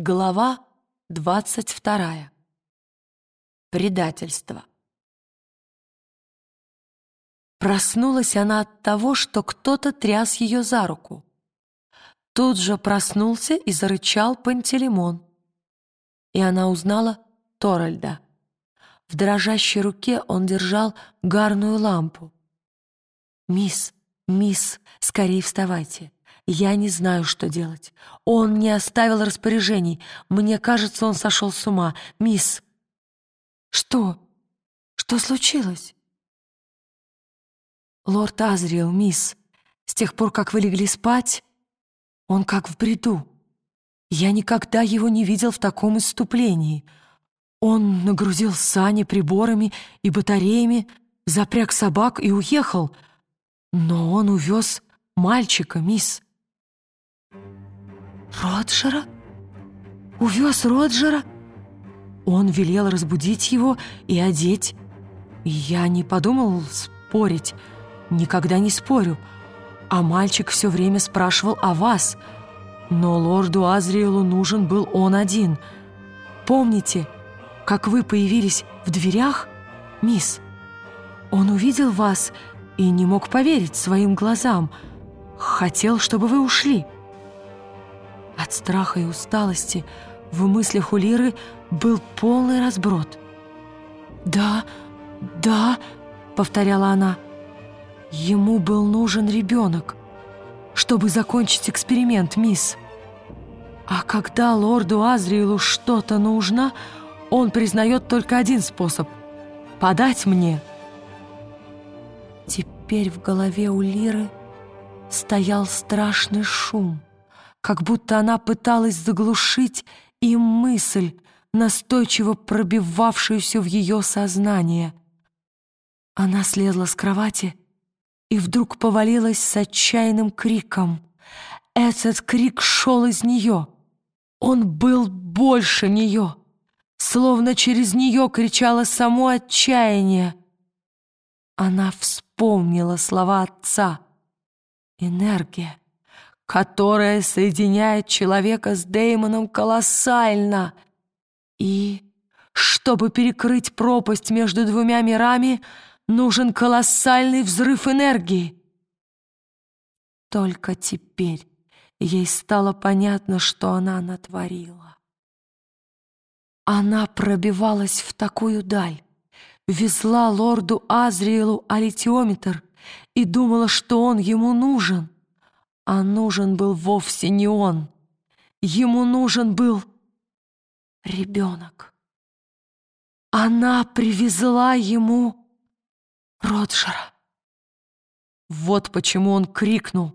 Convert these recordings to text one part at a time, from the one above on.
Глава двадцать вторая. Предательство. Проснулась она от того, что кто-то тряс ее за руку. Тут же проснулся и зарычал Пантелеймон. И она узнала Торальда. В дрожащей руке он держал гарную лампу. «Мисс, мисс, скорее вставайте!» Я не знаю, что делать. Он не оставил распоряжений. Мне кажется, он сошел с ума. Мисс, что? Что случилось? Лорд Азриэл, мисс, с тех пор, как вы легли спать, он как в бреду. Я никогда его не видел в таком исступлении. Он нагрузил сани приборами и батареями, запряг собак и уехал. Но он увез мальчика, мисс. Роджера? Увез Роджера? Он велел разбудить его и одеть. Я не подумал спорить, никогда не спорю. А мальчик все время спрашивал о вас. Но лорду Азриэлу нужен был он один. Помните, как вы появились в дверях, мисс? Он увидел вас и не мог поверить своим глазам. Хотел, чтобы вы ушли. От страха и усталости в мыслях у Лиры был полный разброд. «Да, да», — повторяла она, — «ему был нужен ребенок, чтобы закончить эксперимент, мисс. А когда лорду Азриэлу что-то нужно, он признает только один способ — подать мне». Теперь в голове у Лиры стоял страшный шум — как будто она пыталась заглушить им мысль, настойчиво пробивавшуюся в ее сознание. Она слезла с кровати и вдруг повалилась с отчаянным криком. Этот крик шел из нее. Он был больше нее, словно через нее кричало само отчаяние. Она вспомнила слова отца. «Энергия» которая соединяет человека с Деймоном колоссально. И, чтобы перекрыть пропасть между двумя мирами, нужен колоссальный взрыв энергии. Только теперь ей стало понятно, что она натворила. Она пробивалась в такую даль, везла лорду Азриэлу алитиометр и думала, что он ему нужен — а нужен был вовсе не он. Ему нужен был ребенок. Она привезла ему Роджера. Вот почему он крикнул.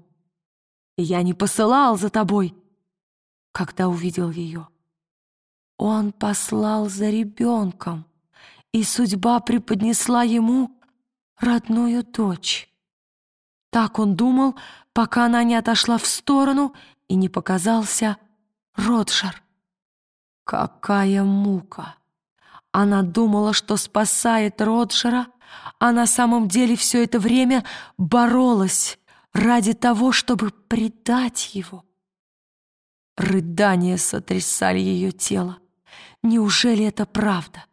«Я не посылал за тобой!» Когда увидел ее. Он послал за ребенком, и судьба преподнесла ему родную дочь. Так он думал, пока она не отошла в сторону и не показался Роджер. Какая мука! Она думала, что спасает Роджера, а на самом деле все это время боролась ради того, чтобы предать его. Рыдания сотрясали ее тело. Неужели это правда?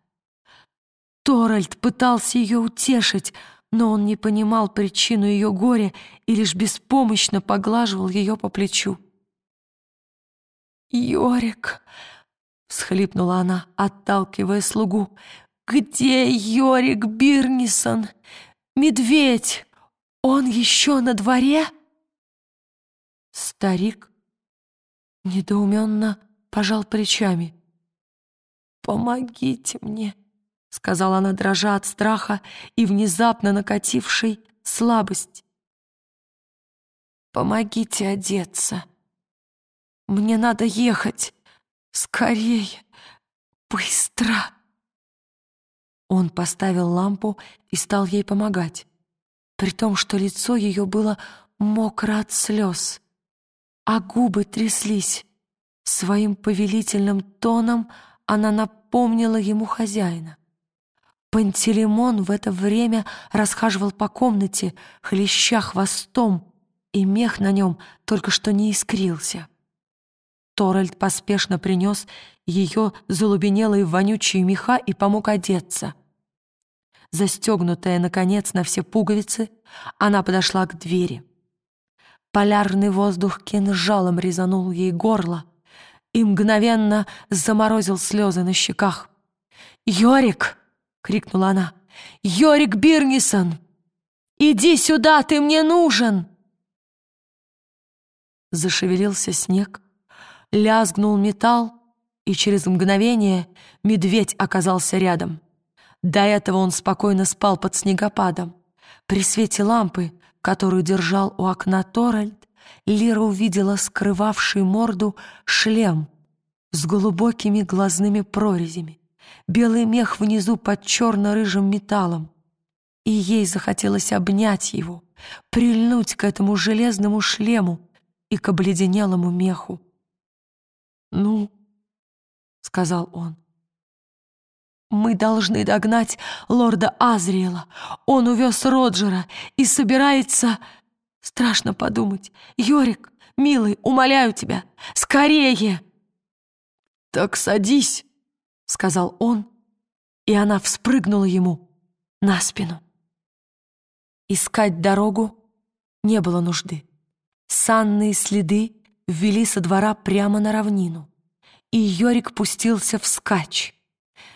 Торальд пытался ее утешить, но он не понимал причину ее горя и лишь беспомощно поглаживал ее по плечу. «Йорик!» — всхлипнула она, отталкивая слугу. «Где Йорик Бирнисон? Медведь! Он еще на дворе?» Старик недоуменно пожал плечами. «Помогите мне!» — сказала она, дрожа от страха и внезапно накатившей слабость. «Помогите одеться. Мне надо ехать. Скорее, быстро!» Он поставил лампу и стал ей помогать, при том, что лицо ее было мокро от слез, а губы тряслись. Своим повелительным тоном она напомнила ему хозяина. Пантелеймон в это время расхаживал по комнате, хлеща хвостом, и мех на нем только что не искрился. Торальд поспешно принес ее залубенелые вонючие меха и помог одеться. Застегнутая, наконец, на все пуговицы, она подошла к двери. Полярный воздух кинжалом резанул ей горло и мгновенно заморозил слезы на щеках. «Йорик!» — крикнула она. «Йорик Бирнисон! Иди сюда, ты мне нужен!» Зашевелился снег, лязгнул металл, и через мгновение медведь оказался рядом. До этого он спокойно спал под снегопадом. При свете лампы, которую держал у окна Торальд, Лира увидела скрывавший морду шлем с глубокими глазными прорезями, белый мех внизу под черно-рыжим металлом. И ей захотелось обнять его, прильнуть к этому железному шлему и к обледенелому меху. «Ну», — сказал он, — «мы должны догнать лорда Азриэла. Он увез Роджера и собирается...» «Страшно подумать. Йорик, милый, умоляю тебя, скорее!» «Так садись», — сказал он, и она вспрыгнула ему на спину. Искать дорогу не было нужды. Санные следы ввели со двора прямо на равнину, и Йорик пустился вскачь.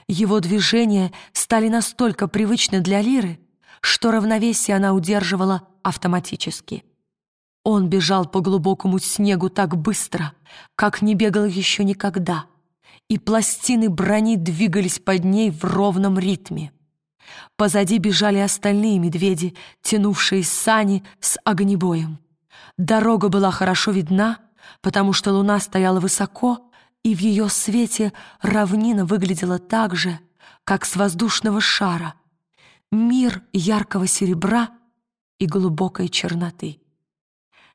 Его движения стали настолько привычны для Лиры, что равновесие она удерживала автоматически. Он бежал по глубокому снегу так быстро, как не бегал еще никогда, и пластины брони двигались под ней в ровном ритме. Позади бежали остальные медведи, тянувшие сани с огнебоем. Дорога была хорошо видна, потому что луна стояла высоко, и в ее свете равнина выглядела так же, как с воздушного шара. Мир яркого серебра и глубокой черноты.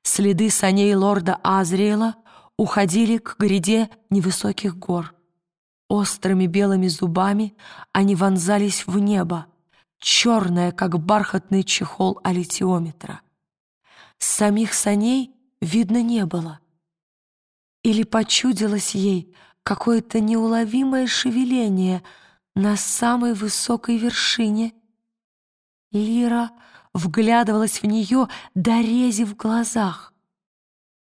Следы саней лорда Азриэла уходили к гряде невысоких гор. Острыми белыми зубами они вонзались в небо, черное, как бархатный чехол алитиометра. Самих саней видно не было. Или почудилось ей какое-то неуловимое шевеление на самой высокой вершине. Лира вглядывалась в нее до рези в глазах.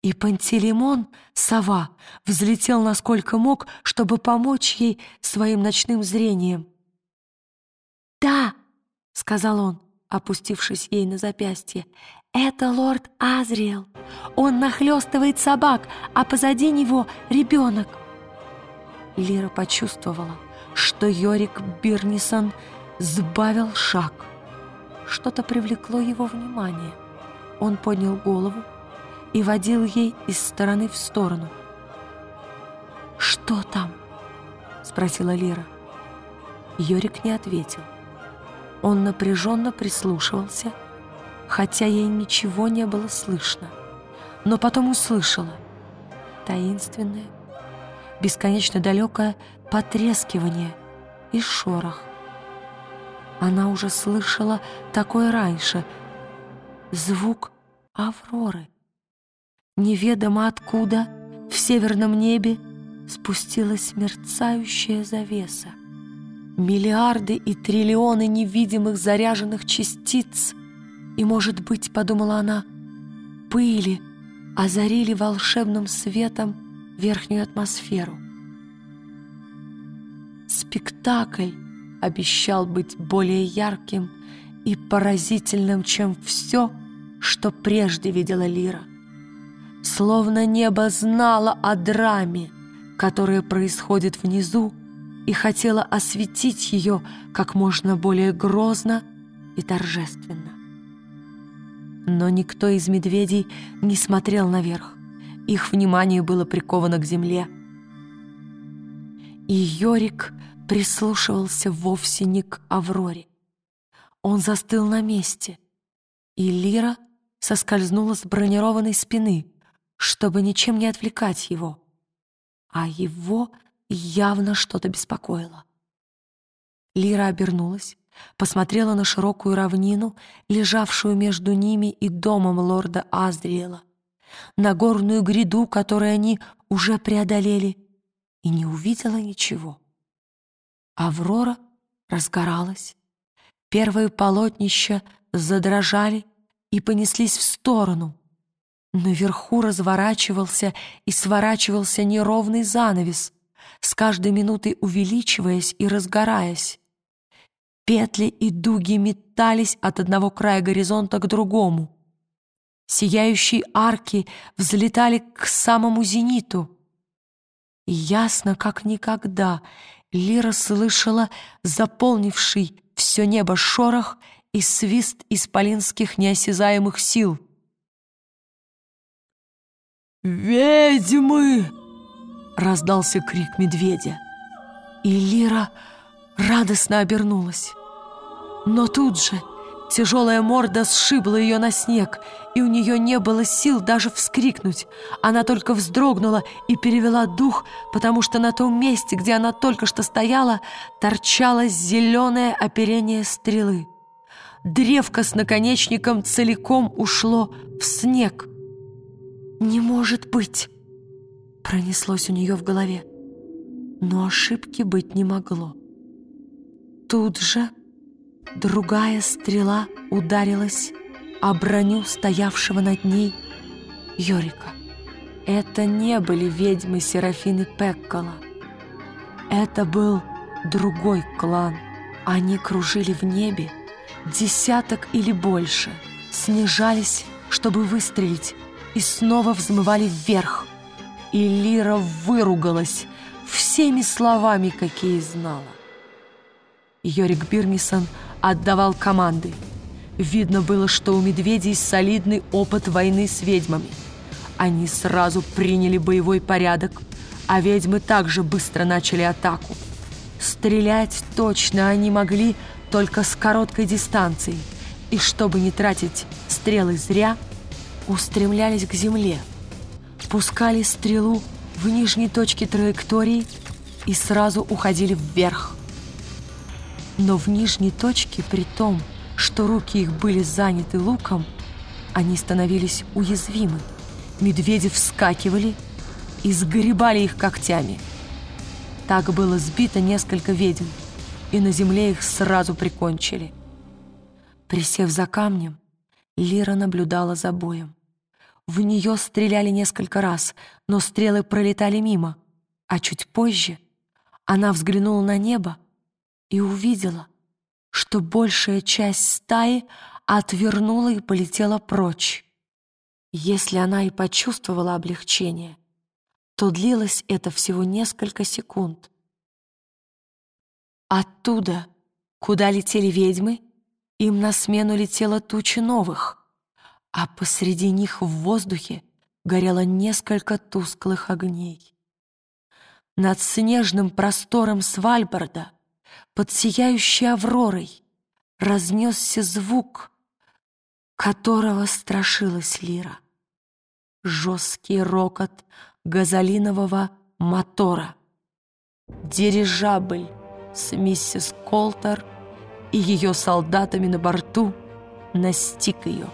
И Пантелеймон, сова, взлетел насколько мог, чтобы помочь ей своим ночным зрением. «Да!» — сказал он, опустившись ей на запястье. «Это лорд Азриэл. Он нахлестывает собак, а позади него ребенок». Лира почувствовала, что Йорик Бирнисон сбавил шаг. Что-то привлекло его внимание. Он поднял голову и водил ей из стороны в сторону. «Что там?» — спросила Лира. Йорик не ответил. Он напряженно прислушивался — хотя ей ничего не было слышно. Но потом услышала таинственное, бесконечно далекое потрескивание и шорох. Она уже слышала такое раньше. Звук Авроры. Неведомо откуда в северном небе спустилась мерцающая завеса. Миллиарды и триллионы невидимых заряженных частиц — и, может быть, подумала она, пыли озарили волшебным светом верхнюю атмосферу. Спектакль обещал быть более ярким и поразительным, чем все, что прежде видела Лира. Словно небо знало о драме, которая происходит внизу, и хотела осветить ее как можно более грозно и торжественно. Но никто из медведей не смотрел наверх. Их внимание было приковано к земле. И Йорик прислушивался вовсе не к Авроре. Он застыл на месте, и Лира соскользнула с бронированной спины, чтобы ничем не отвлекать его. А его явно что-то беспокоило. Лира обернулась посмотрела на широкую равнину, лежавшую между ними и домом лорда Аздриэла, на горную гряду, которой они уже преодолели, и не увидела ничего. Аврора разгоралась. Первые полотнища задрожали и понеслись в сторону. Наверху разворачивался и сворачивался неровный занавес, с каждой минутой увеличиваясь и разгораясь. Петли и дуги метались от одного края горизонта к другому. Сияющие арки взлетали к самому зениту. И ясно, как никогда, Лира слышала заполнивший все небо шорох и свист исполинских неосязаемых сил. «Ведьмы!» — раздался крик медведя. И Лира радостно обернулась. Но тут же тяжелая морда сшибла ее на снег, и у нее не было сил даже вскрикнуть. Она только вздрогнула и перевела дух, потому что на том месте, где она только что стояла, торчало зеленое оперение стрелы. Древко с наконечником целиком ушло в снег. «Не может быть!» Пронеслось у нее в голове. Но ошибки быть не могло. Тут же другая стрела ударилась о броню стоявшего над ней Йорика. Это не были ведьмы Серафины Пеккола. Это был другой клан. Они кружили в небе, десяток или больше, снижались, чтобы выстрелить, и снова взмывали вверх. И Лира выругалась всеми словами, какие знала. Йорик Бирнисон отдавал команды. Видно было, что у медведей солидный опыт войны с ведьмами. Они сразу приняли боевой порядок, а ведьмы также быстро начали атаку. Стрелять точно они могли только с короткой дистанции, и чтобы не тратить стрелы зря, устремлялись к земле, пускали стрелу в нижней точке траектории и сразу уходили вверх. Но в нижней точке, при том, что руки их были заняты луком, они становились уязвимы. Медведи вскакивали и сгребали их когтями. Так было сбито несколько ведьм, и на земле их сразу прикончили. Присев за камнем, Лира наблюдала за боем. В нее стреляли несколько раз, но стрелы пролетали мимо, а чуть позже она взглянула на небо и увидела, что большая часть стаи отвернула и полетела прочь. Если она и почувствовала облегчение, то длилось это всего несколько секунд. Оттуда, куда летели ведьмы, им на смену летела туча новых, а посреди них в воздухе горело несколько тусклых огней. Над снежным простором Свальбарда, под сияющей авророй, разнесся звук, которого страшилась Лира. Жесткий рокот газолинового мотора. Дирижабль с миссис Колтер и ее солдатами на борту настиг ее.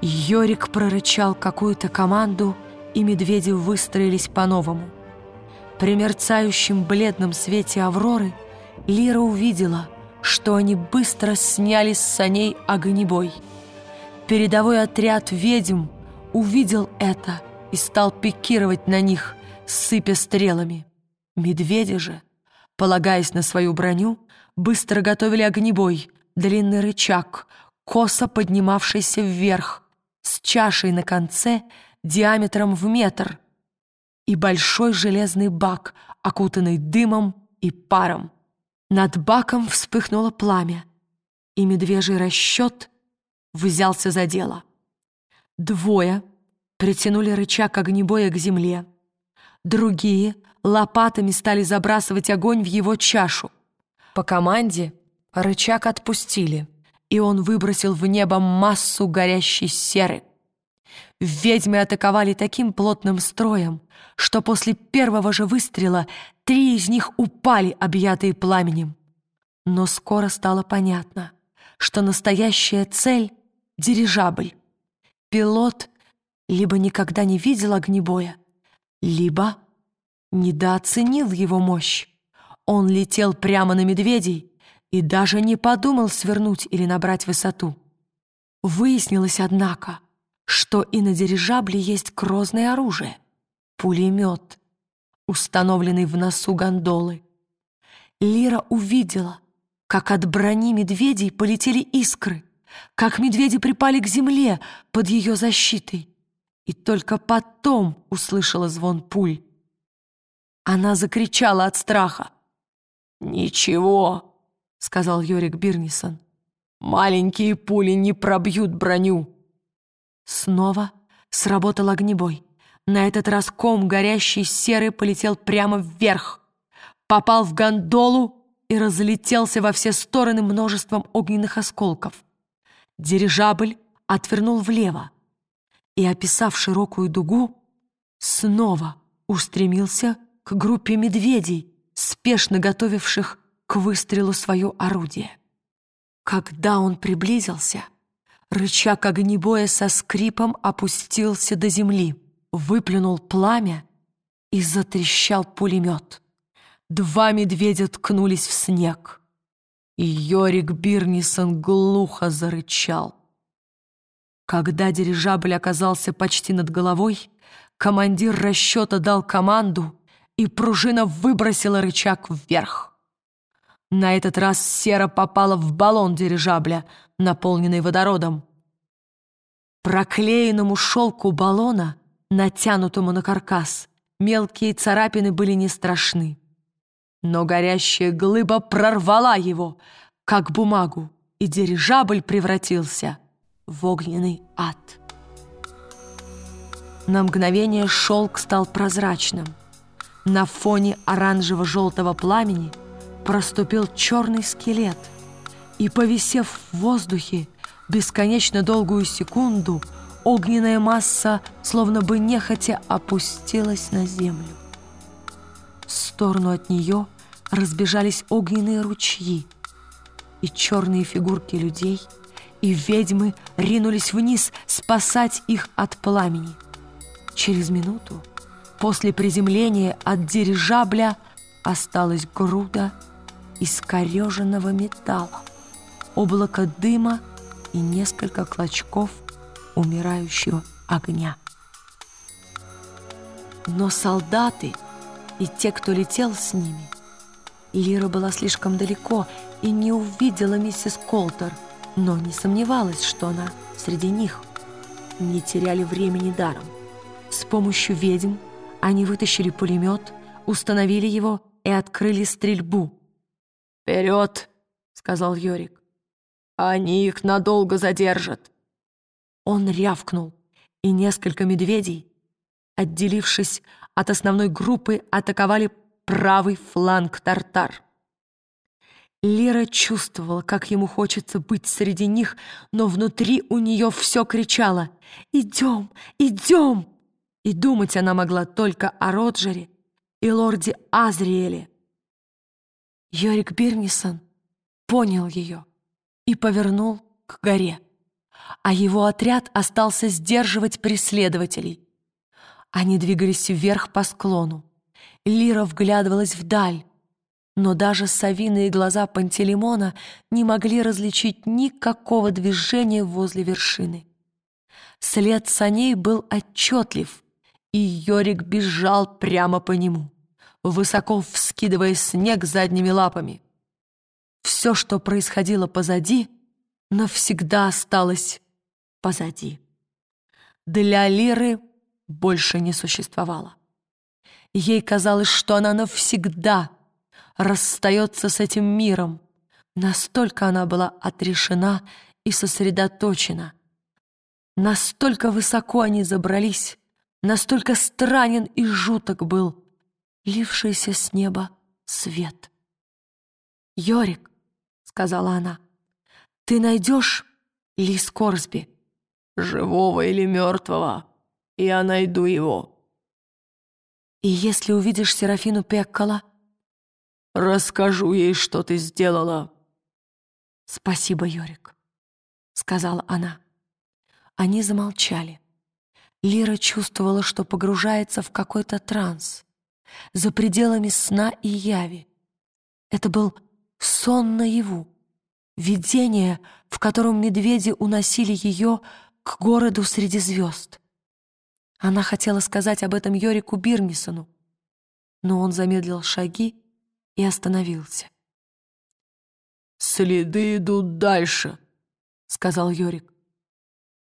Йорик прорычал какую-то команду, и медведи выстроились по-новому. При мерцающем бледном свете Авроры Лира увидела, что они быстро сняли с саней огнебой. Передовой отряд ведьм увидел это и стал пикировать на них, сыпя стрелами. Медведи же Полагаясь на свою броню, быстро готовили огнебой, длинный рычаг, косо поднимавшийся вверх, с чашей на конце диаметром в метр и большой железный бак, окутанный дымом и паром. Над баком вспыхнуло пламя, и медвежий расчет взялся за дело. Двое притянули рычаг огнебоя к земле, другие — лопатами стали забрасывать огонь в его чашу. По команде рычаг отпустили, и он выбросил в небо массу горящей серы. Ведьмы атаковали таким плотным строем, что после первого же выстрела три из них упали, объятые пламенем. Но скоро стало понятно, что настоящая цель — дирижабль. Пилот либо никогда не видел огнебоя, либо недооценил его мощь. Он летел прямо на медведей и даже не подумал свернуть или набрать высоту. Выяснилось, однако, что и на дирижабле есть грозное оружие — пулемет, установленный в носу гондолы. Лира увидела, как от брони медведей полетели искры, как медведи припали к земле под ее защитой, и только потом услышала звон пуль. Она закричала от страха. «Ничего», — сказал Йорик Бирнисон. «Маленькие пули не пробьют броню». Снова сработал огнебой. На этот раз ком горящий серый полетел прямо вверх, попал в гондолу и разлетелся во все стороны множеством огненных осколков. Дирижабль отвернул влево и, описав широкую дугу, снова устремился к группе медведей, спешно готовивших к выстрелу свое орудие. Когда он приблизился, рычаг огнебоя со скрипом опустился до земли, выплюнул пламя и затрещал пулемет. Два медведя ткнулись в снег, и Йорик Бирнисон глухо зарычал. Когда дирижабль оказался почти над головой, командир расчета дал команду, и пружина выбросила рычаг вверх. На этот раз сера попала в баллон дирижабля, наполненный водородом. Проклеенному шелку баллона, натянутому на каркас, мелкие царапины были не страшны. Но горящая глыба прорвала его, как бумагу, и дирижабль превратился в огненный ад. На мгновение шелк стал прозрачным. На фоне оранжево-желтого пламени проступил черный скелет, и, повисев в воздухе бесконечно долгую секунду, огненная масса, словно бы нехотя, опустилась на землю. В сторону от нее разбежались огненные ручьи, и черные фигурки людей и ведьмы ринулись вниз спасать их от пламени. Через минуту после приземления от дирижабля осталась груда искореженного металла, облако дыма и несколько клочков умирающего огня. Но солдаты и те, кто летел с ними. Лира была слишком далеко и не увидела миссис Колтер, но не сомневалась, что она среди них. Не теряли времени даром. С помощью ведьм они вытащили пулемет, установили его и открыли стрельбу. «Вперед!» — сказал Йорик. «Они их надолго задержат!» Он рявкнул, и несколько медведей, отделившись от основной группы атаковали правый фланг Тартар. Лера чувствовала, как ему хочется быть среди них, но внутри у нее все кричало «Идем! Идем!» И думать она могла только о Роджере и лорде Азриэле. Йорик Бирнисон понял ее и повернул к горе, а его отряд остался сдерживать преследователей. Они двигались вверх по склону. Лира вглядывалась вдаль, но даже совиные глаза Пантелеймона не могли различить никакого движения возле вершины. След саней был отчетлив, и Йорик бежал прямо по нему, высоко вскидывая снег задними лапами. Все, что происходило позади, навсегда осталось позади. Для Лиры больше не существовало. Ей казалось, что она навсегда расстается с этим миром. Настолько она была отрешена и сосредоточена. Настолько высоко они забрались, настолько странен и жуток был лившийся с неба свет. «Йорик», — сказала она, — «ты найдешь Ли Скорсби?» «Живого или мертвого?» я найду его». «И если увидишь Серафину Пеккола?» «Расскажу ей, что ты сделала». «Спасибо, Йорик», — сказала она. Они замолчали. Лира чувствовала, что погружается в какой-то транс, за пределами сна и яви. Это был сон наяву, видение, в котором медведи уносили ее к городу среди звезд. Она хотела сказать об этом Йорику Бирнисону, но он замедлил шаги и остановился. «Следы идут дальше», — сказал Йорик.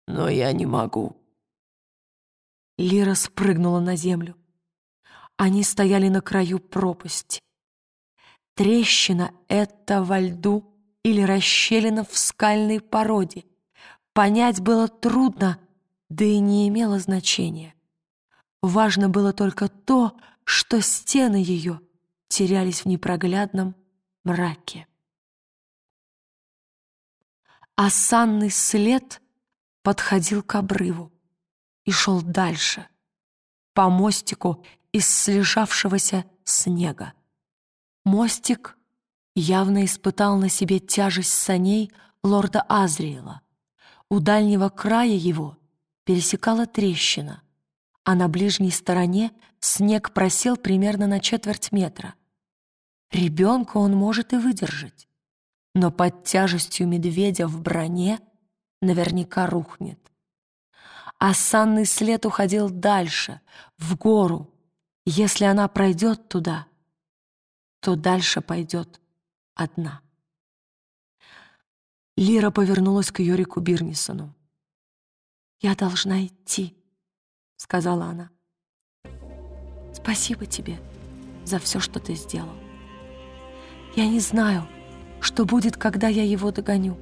«Но я не могу». Лира спрыгнула на землю. Они стояли на краю пропасти. Трещина — это во льду или расщелина в скальной породе. Понять было трудно, да и не имело значения. Важно было только то, что стены ее терялись в непроглядном мраке. Осанный след подходил к обрыву и шел дальше, по мостику из слежавшегося снега. Мостик явно испытал на себе тяжесть саней лорда Азриэла. У дальнего края его пересекала трещина, а на ближней стороне снег просел примерно на четверть метра. Ребенка он может и выдержать, но под тяжестью медведя в броне наверняка рухнет. А санный след уходил дальше, в гору. Если она пройдет туда, то дальше пойдет одна. Лира повернулась к Йорику Бирнисону. «Я должна идти», — сказала она. «Спасибо тебе за все, что ты сделал. Я не знаю, что будет, когда я его догоню.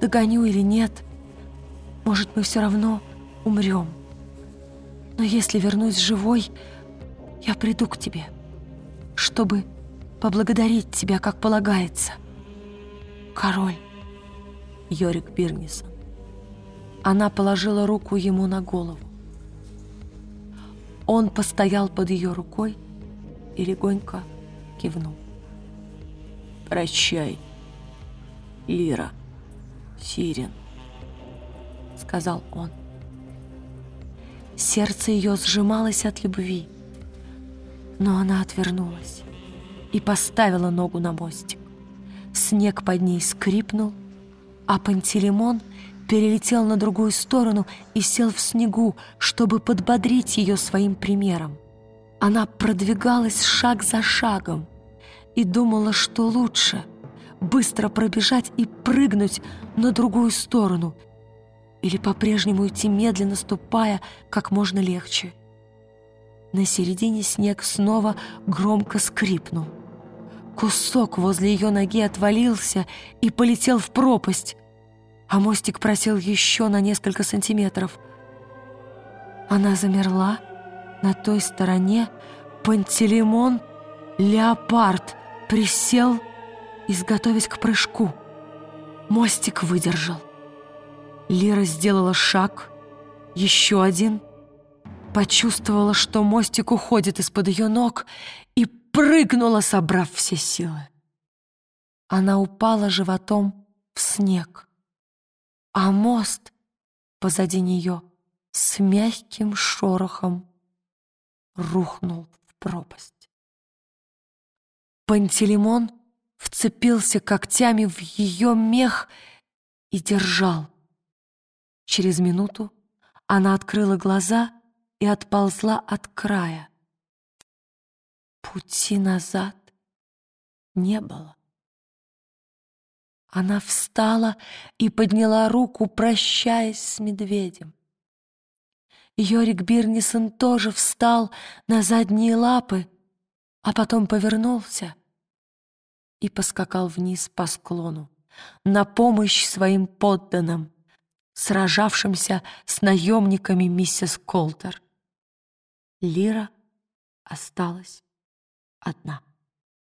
Догоню или нет, может, мы все равно умрем. Но если вернусь живой, я приду к тебе, чтобы поблагодарить тебя, как полагается. Король Йорик Бирнисон. Она положила руку ему на голову. Он постоял под ее рукой и легонько кивнул. «Прощай, Лира, Сирен», — сказал он. Сердце ее сжималось от любви, но она отвернулась и поставила ногу на мостик. Снег под ней скрипнул, а Пантелеймон перелетел на другую сторону и сел в снегу, чтобы подбодрить ее своим примером. Она продвигалась шаг за шагом и думала, что лучше быстро пробежать и прыгнуть на другую сторону или по-прежнему идти медленно, ступая как можно легче. На середине снег снова громко скрипнул. Кусок возле ее ноги отвалился и полетел в пропасть, а мостик просел еще на несколько сантиметров. Она замерла на той стороне, Пантелеймон, леопард, присел, изготовясь к прыжку. Мостик выдержал. Лира сделала шаг, еще один, почувствовала, что мостик уходит из-под ее ног и прыгнула, собрав все силы. Она упала животом в снег а мост позади нее с мягким шорохом рухнул в пропасть. Пантелеймон вцепился когтями в ее мех и держал. Через минуту она открыла глаза и отползла от края. Пути назад не было. Она встала и подняла руку, прощаясь с медведем. Йорик Бирнисон тоже встал на задние лапы, а потом повернулся и поскакал вниз по склону на помощь своим подданным, сражавшимся с наемниками миссис Колтер. Лира осталась одна.